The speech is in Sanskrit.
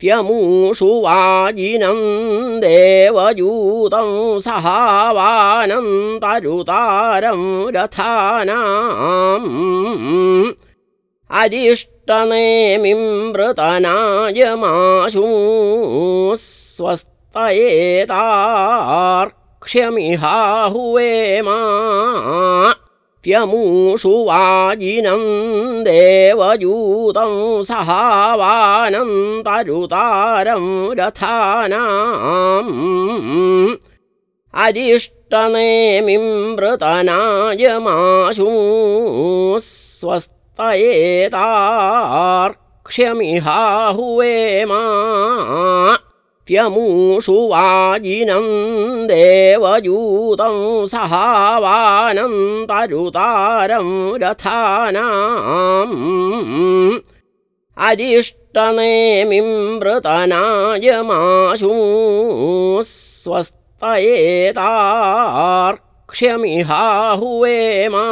त्यमूषु वाजिनं देवयूतं सहावानन्तरुतारं रथानाम् अरिष्टनेमिं मृतनायमाशु स्वस्तयेतार्क्ष्यमिहाहुवेमा त्यमूषु वाजिनं देवयूतं सहावानन्तरुतारं रथानाम् अरिष्टनेमिं मृतनायमाशु स्वस्तयेतार्क्ष्यमिहाहुवेमा त्यमूषु वाजिनं देवयूतं सहावानन्तरुतारं रथानाम् अरिष्टनेमिं मृतनायमाशु स्वस्तयेतार्क्ष्यमिहाहुवेमा